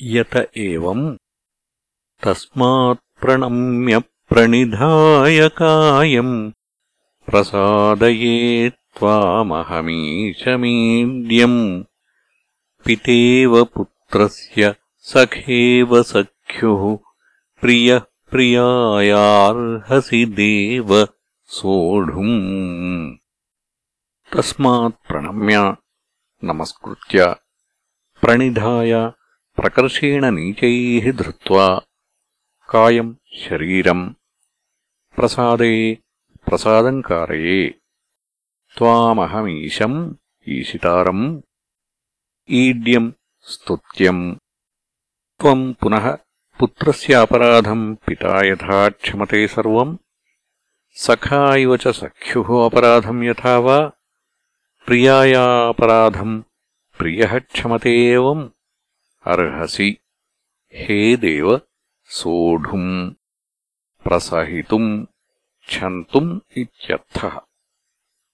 यत एवम् तस्मात्प्रणम्यप्रणिधायकायम् प्रसादये त्वामहमीशमीड्यम् पितेव पुत्रस्य सखेव सख्युः प्रियः प्रियायार्हसि देव सोढुम् तस्मात्प्रणम्य नमस्कृत्य प्रणिधाय प्रकर्षेण नीचैः धृत्वा कायम् शरीरम् प्रसादे प्रसादम् कारये त्वामहमीशम् ईशितारम् ईड्यम् स्तुत्यम् त्वम् पुनः पुत्रस्य अपराधम् पिता यथा क्षमते सर्वम् सखा इव च सख्युः अपराधम् यथा वा प्रियायापराधम् प्रियः क्षमते एवम् अर्हसि। हे देव सोढुम् प्रसहितुम् क्षन्तुम् इत्यर्थः।